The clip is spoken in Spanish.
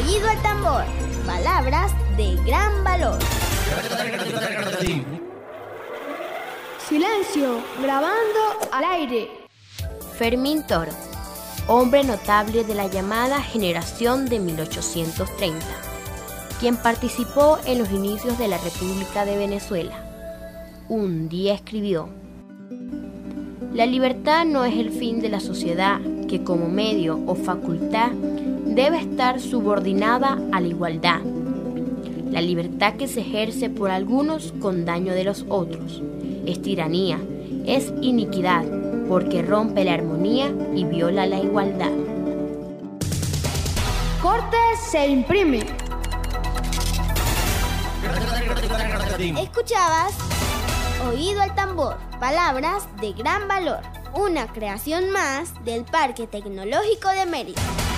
Oído al tambor. Palabras de gran valor. Silencio, grabando al aire. Fermín Toro, hombre notable de la llamada generación de 1830, quien participó en los inicios de la República de Venezuela. Un día escribió, La libertad no es el fin de la sociedad que como medio o facultad debe estar subordinada a la igualdad. La libertad que se ejerce por algunos con daño de los otros es tiranía, es iniquidad, porque rompe la armonía y viola la igualdad. Corte se imprime. Escuchabas Oído al tambor. Palabras de gran valor. Una creación más del Parque Tecnológico de Mérida.